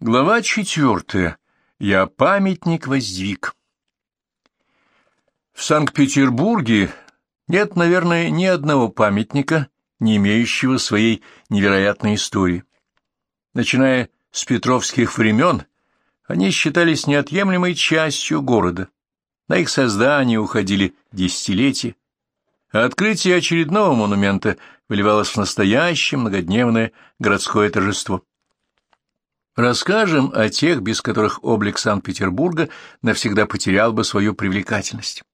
Глава четвертая. Я памятник воздвиг. В Санкт-Петербурге нет, наверное, ни одного памятника, не имеющего своей невероятной истории. Начиная с петровских времен, они считались неотъемлемой частью города. На их создание уходили десятилетия, а открытие очередного монумента выливалось в настоящее многодневное городское торжество. Расскажем о тех, без которых облик Санкт-Петербурга навсегда потерял бы свою привлекательность.